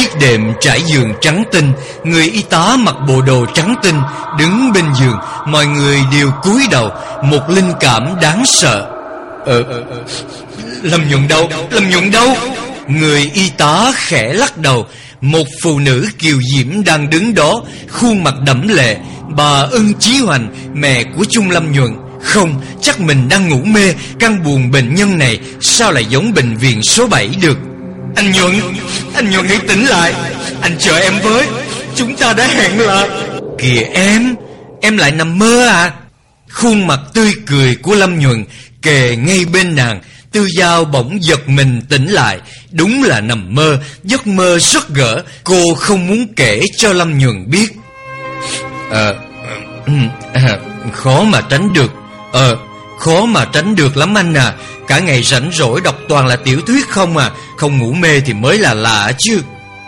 chiếc đệm trải giường trắng tinh Người y tá mặc bộ đồ trắng tinh Đứng bên giường Mọi người đều cúi đầu Một linh cảm đáng sợ. Ờ, ờ, ờ. Lâm nhuận đâu? Lâm nhuận đâu? Người y tá khẽ lắc đầu Một phụ nữ kiều diễm đang đứng đó Khuôn mặt đẫm lệ. Bà ưng Chí Hoành Mẹ của Trung Lâm Nhuận. Không chắc mình đang ngủ mê Căn buồn bệnh nhân này Sao lại giống bệnh viện số 7 được? Anh Nhuận Anh Nhuận hãy tỉnh lại. Anh chờ em với. Chúng ta đã hẹn là Kìa em Em lại nằm mơ à. Khuôn mặt tươi cười của Lâm Nhuận Kề ngay bên nàng. Tư Giao bỗng giật mình tỉnh lại. Đúng là nằm mơ. Giấc mơ rất gỡ Cô không muốn kể cho Lâm Nhuận biết. Ờ à, Khó mà tránh được. Ờ Khó mà tránh được lắm anh à. Cả ngày rảnh rỗi đọc toàn là tiểu thuyết không à. Không ngủ mê thì mới là lạ chứ.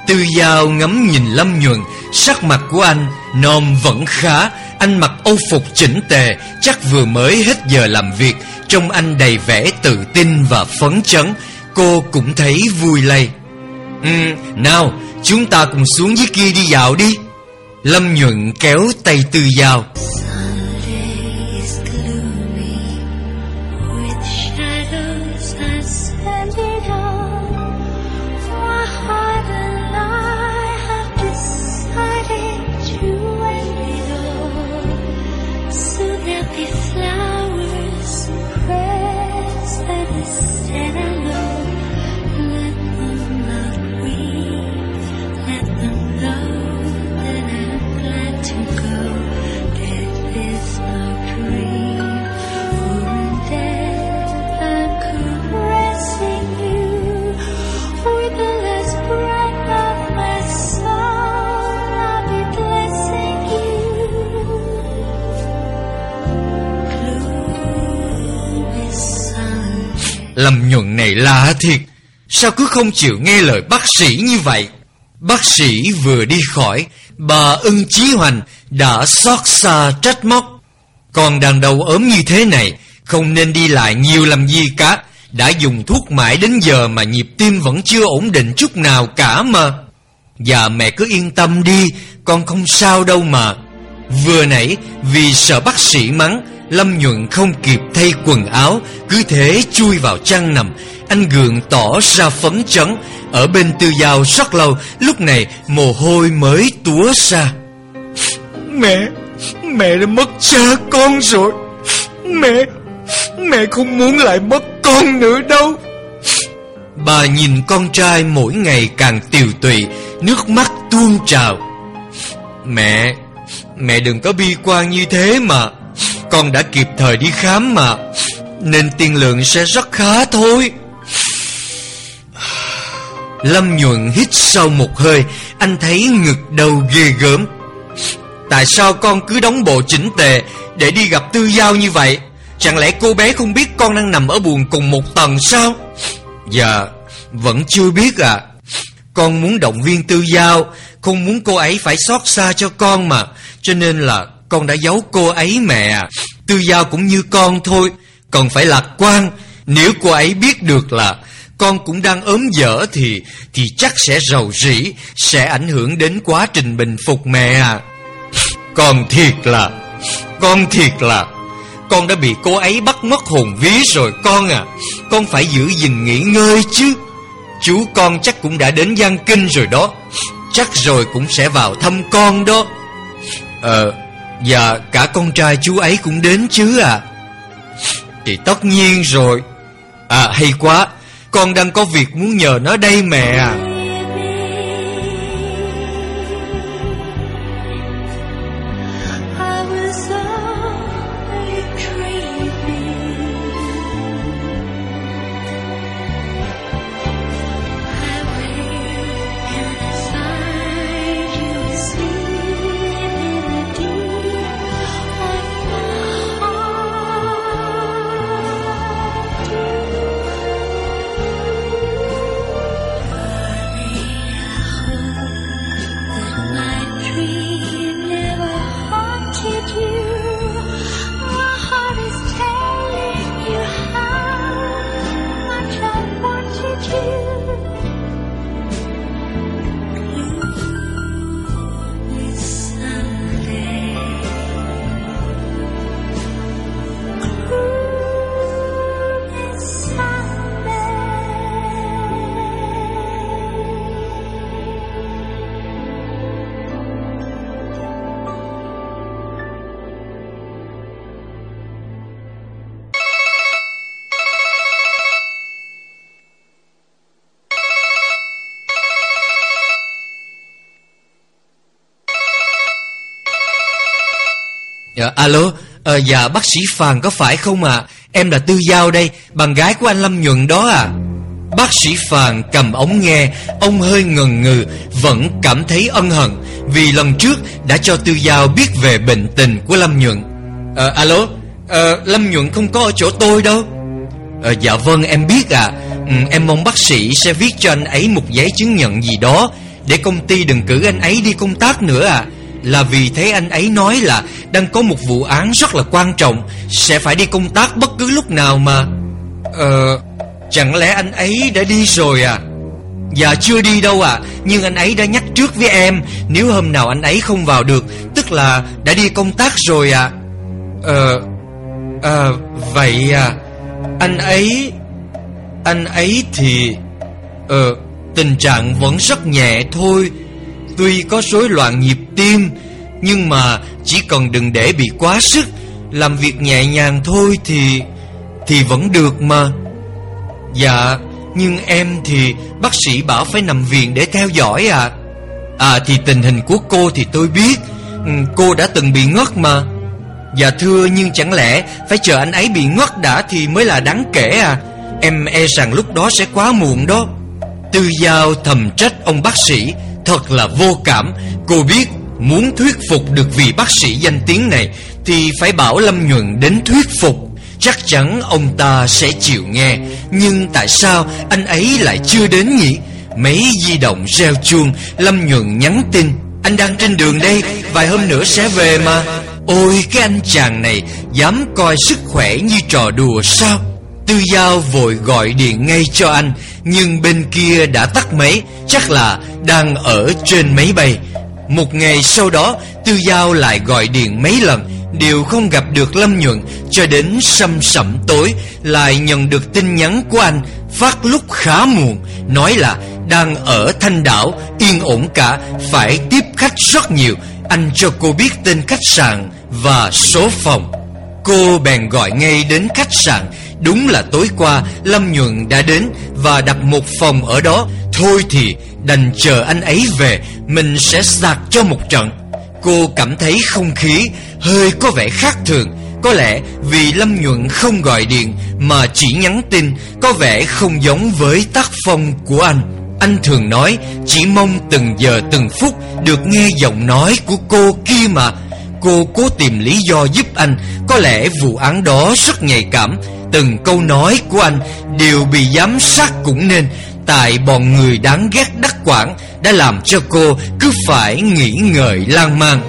Tư Giao ngắm nhìn Lâm Nhuận Sắc mặt của anh Nôm vẫn khá. Anh mặc âu phục chỉnh tề Chắc vừa mới hết giờ làm việc. Trông anh đầy vẻ tự tin và phấn chấn. Cô cũng thấy vui lây. Ừ, nào chúng ta cùng xuống dưới kia đi dạo đi. Lâm Nhuận kéo tay Tư Giao. Lâm nhuận này lạ thiệt, Sao cứ không chịu nghe lời bác sĩ như vậy? Bác sĩ vừa đi khỏi, Bà ưng chí hoành Đã xót xa trách móc. Còn đàn đầu ốm như thế này, Không nên đi lại nhiều làm gì cả. Đã dùng thuốc mãi đến giờ Mà nhịp tim vẫn chưa ổn định chút nào cả mà. Và mẹ cứ yên tâm đi, Con không sao đâu mà. Vừa nãy vì sợ bác sĩ mắng Lâm nhuận không kịp thay quần áo, Cứ thế chui vào chăn nằm. Anh gượng tỏ ra phấn chấn. Ở bên tư dao rất lâu, Lúc này mồ hôi mới túa ra. Mẹ Mẹ đã mất cha con rồi. Mẹ Mẹ không muốn lại mất con nữa đâu. Bà nhìn con trai mỗi ngày càng tiều tụy, Nước mắt tuôn trào. Mẹ Mẹ đừng có bi quan như thế mà con đã kịp thời đi khám mà, Nên tiên lượng sẽ rất khá thôi. Lâm nhuận hít sâu một hơi, Anh thấy ngực đầu ghê gớm. Tại sao con cứ đóng bộ chỉnh tề Để đi gặp tư giao như vậy? Chẳng lẽ cô bé không biết con đang nằm ở buồn cùng một tầng sao? Dạ Vẫn chưa biết à Con muốn động viên tư giao, Không muốn cô ấy phải xót xa cho con mà, Cho nên là con đã giấu cô ấy mẹ. Tư Giao cũng như con thôi, Còn phải lạc quan. Nếu cô ấy biết được là Con cũng đang ốm dở thì Thì chắc sẽ rầu rĩ, Sẽ ảnh hưởng đến quá trình bình phục mẹ. À Con thiệt là, Con thiệt là, Con đã bị cô ấy bắt mất hồn ví rồi con à. Con phải giữ gìn nghỉ ngơi chứ. Chú con chắc cũng đã đến Giang Kinh rồi đó. Chắc rồi cũng sẽ vào thăm con đó. Ờ và cả con trai chú ấy cũng đến chứ à? Thì tất nhiên rồi. À hay quá. Con đang có việc muốn nhờ nó đây mẹ à. Dạ, Alo à, Dạ bác sĩ Phàn có phải không ạ? À? Em là Tư Giao đây Bạn gái của anh Lâm Nhuận đó à Bác sĩ Phàn cầm ống nghe Ông hơi ngần ngừ Vẫn cảm thấy ân hận Vì lần trước đã cho Tư Giao biết về bệnh tình của Lâm Nhuận. À, Alo à, Lâm Nhuận không có ở chỗ tôi đâu. À, Dạ vâng em biết à ừ, Em mong bác sĩ sẽ viết cho anh ấy một giấy chứng nhận gì đó Để công ty đừng cử anh ấy đi công tác nữa à là vì thấy anh ấy nói là Đang có một vụ án rất là quan trọng. Sẽ phải đi công tác bất cứ lúc nào mà. Ờ Chẳng lẽ anh ấy đã đi rồi à? Dạ chưa đi đâu à Nhưng anh ấy đã nhắc trước với em, Nếu hôm nào anh ấy không vào được, Tức là đã đi công tác rồi à Ờ Ờ Vậy à Anh ấy Anh ấy thì Ờ Tình trạng vẫn rất nhẹ thôi. Tuy có rối loạn nhịp tim, Nhưng mà chỉ cần đừng để bị quá sức, Làm việc nhẹ nhàng thôi thì Thì vẫn được mà. Dạ Nhưng em thì, bác sĩ bảo phải nằm viện để theo dõi à À thì tình hình của cô thì tôi biết ừ, Cô đã từng bị ngất mà. Dạ thưa, nhưng chẳng lẽ Phải chờ anh ấy bị ngất đã thì mới là đáng kể à? Em e rằng lúc đó sẽ quá muộn đó. Tư Giao thầm trách ông bác sĩ. Thật là vô cảm. Cô biết muốn thuyết phục được vị bác sĩ danh tiếng này Thì phải bảo Lâm Nhuận đến thuyết phục. Chắc chắn ông ta sẽ chịu nghe. Nhưng tại sao anh ấy lại chưa đến nhỉ? Mấy di động reo chuông, Lâm Nhuận nhắn tin. Anh đang trên đường đây, Vài hôm nữa sẽ về mà. Ôi, cái anh chàng này, Dám coi sức khỏe như trò đùa sao? Tư Giao vội gọi điện ngay cho anh, Nhưng bên kia đã tắt máy, Chắc là đang ở trên máy bay. Một ngày sau đó, Tư Giao lại gọi điện mấy lần, Đều không gặp được Lâm Nhuận, Cho đến sâm sẩm tối, Lại nhận được tin nhắn của anh, Phát lúc khá muộn, Nói là đang ở Thanh Đảo, Yên ổn cả, Phải tiếp khách rất nhiều. Anh cho cô biết tên khách sạn Và số phòng. Cô bèn gọi ngay đến khách sạn Đúng là tối qua, Lâm Nhuận đã đến Và đặt một phòng ở đó. Thôi thì, đành chờ anh ấy về, Mình sẽ sạc cho một trận. Cô cảm thấy không khí hơi có vẻ khác thường. Có lẽ vì Lâm Nhuận không gọi điện Mà chỉ nhắn tin, Có vẻ không giống với tác phong của anh. Anh thường nói, Chỉ mong từng giờ từng phút Được nghe giọng nói của cô kia mà. Cô cố tìm lý do giúp anh. Có lẽ vụ án đó rất nhạy cảm. Từng câu nói của anh Đều bị giám sát cũng nên. Tại bọn người đáng ghét đắc quản Đã làm cho cô cứ phải nghĩ ngợi lan man.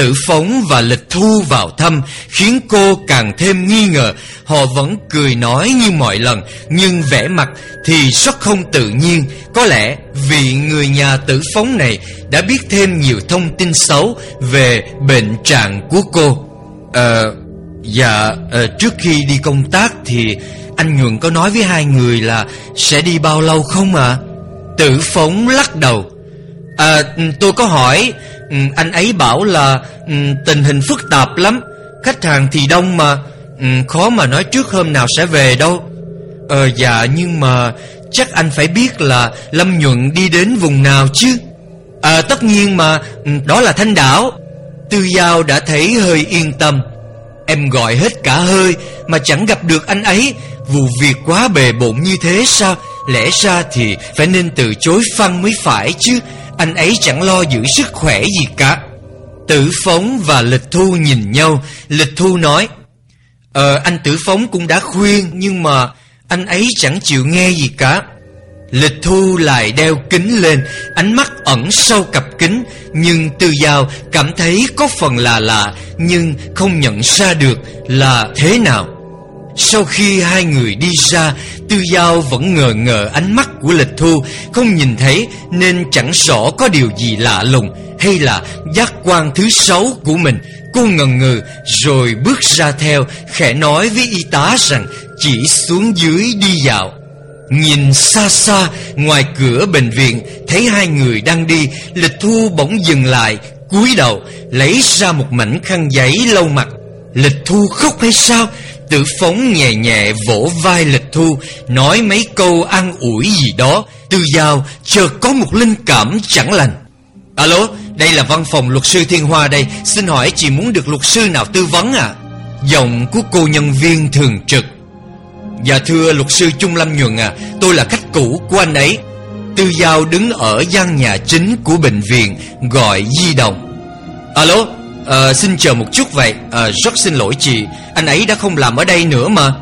Tử phóng và lịch thu vào thăm Khiến cô càng thêm nghi ngờ. Họ vẫn cười nói như mọi lần Nhưng vẻ mặt thì rất không tự nhiên. Có lẽ vì người nhà tử phóng này Đã biết thêm nhiều thông tin xấu Về bệnh trạng của cô. Ờ Dạ à, Trước khi đi công tác thì Anh Nhuận có nói với hai người là Sẽ đi bao lâu không ạ? À? Tử phóng lắc đầu. À tôi có hỏi Ừ, anh ấy bảo là ừ, Tình hình phức tạp lắm. Khách hàng thì đông mà. Ừ, khó mà nói trước hôm nào sẽ về đâu. Ờ dạ nhưng mà Chắc anh phải biết là Lâm Nhuận đi đến vùng nào chứ? À tất nhiên mà. Đó là Thanh Đảo. Tư Giao đã thấy hơi yên tâm. Em gọi hết cả hơi Mà chẳng gặp được anh ấy. Vụ việc quá bề bộn như thế sao? Lẽ ra thì phải nên từ chối phăng mới phải chứ. Anh ấy chẳng lo giữ sức khỏe gì cả. Tử Phóng và Lịch Thu nhìn nhau. Lịch Thu nói Ờ anh Tử Phóng cũng đã khuyên, Nhưng mà anh ấy chẳng chịu nghe gì cả. Lịch Thu lại đeo kính lên, Ánh mắt ẩn sau cặp kính, Nhưng Tư Giao cảm thấy có phần là lạ, Nhưng không nhận ra được là thế nào. Sau khi hai người đi ra, Tư Giao vẫn ngờ ngờ ánh mắt của Lịch Thu, Không nhìn thấy nên chẳng rõ có điều gì lạ lùng Hay là giác quan thứ sáu của mình. Cô ngần ngừ rồi bước ra theo, Khẽ nói với y tá rằng chỉ xuống dưới đi dạo. Nhìn xa xa, ngoài cửa bệnh viện, Thấy hai người đang đi, Lịch thu bỗng dừng lại, cúi đầu, Lấy ra một mảnh khăn giấy lau mặt. Lịch Thu khóc hay sao? Tử phóng nhẹ nhẹ vỗ vai Lịch Thu, Nói mấy câu an ủi gì đó. Tư Giao, chợt có một linh cảm chẳng lành. Alo, Đây là văn phòng luật sư Thiên Hoa đây. Xin hỏi chị muốn được luật sư nào tư vấn à Giọng của cô nhân viên thường trực. Dạ thưa luật sư Trung Lâm Nhuận à Tôi là khách cũ của anh ấy. Tư Giao đứng ở gian nhà chính của bệnh viện, Gọi di động Alo? À, Xin chờ một chút vậy. À, Rất xin lỗi chị. Anh ấy đã không làm ở đây nữa mà.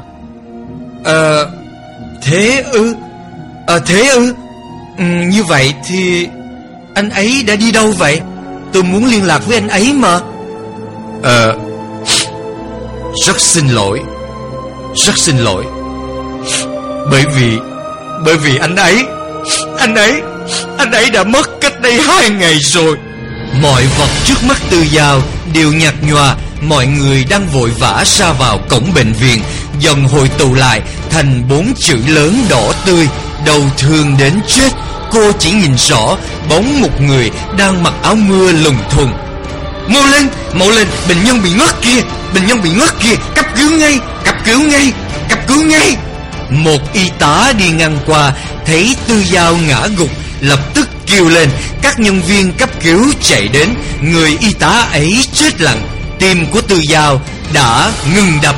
À, Thế ư? À, Thế ư? Ừ, Như vậy thì Anh ấy đã đi đâu vậy? Tôi muốn liên lạc với anh ấy mà. Ờ Rất xin lỗi. Rất xin lỗi. Bởi vì Bởi vì anh ấy Anh ấy Anh ấy đã mất cách đây hai ngày rồi. Mọi vật trước mắt Tư Giao đều nhạt nhòa. Mọi người đang vội vã ra vào cổng bệnh viện. Dần hội tụ lại thành bốn chữ lớn đỏ tươi. Đầu thương đến chết. Cô chỉ nhìn rõ bóng một người đang mặc áo mưa lùng thùng. Mau lên, mau lên, bệnh nhân bị ngất kia, Bệnh nhân bị ngất kia, cấp cứu ngay, cấp cứu ngay, cấp cứu ngay. Một y tá đi ngang qua Thấy Tư Giao ngã gục Lập tức kêu lên. Các nhân viên cấp cứu chạy đến. Người y tá ấy chết lặng. Tim của Tư dao đã ngừng đập.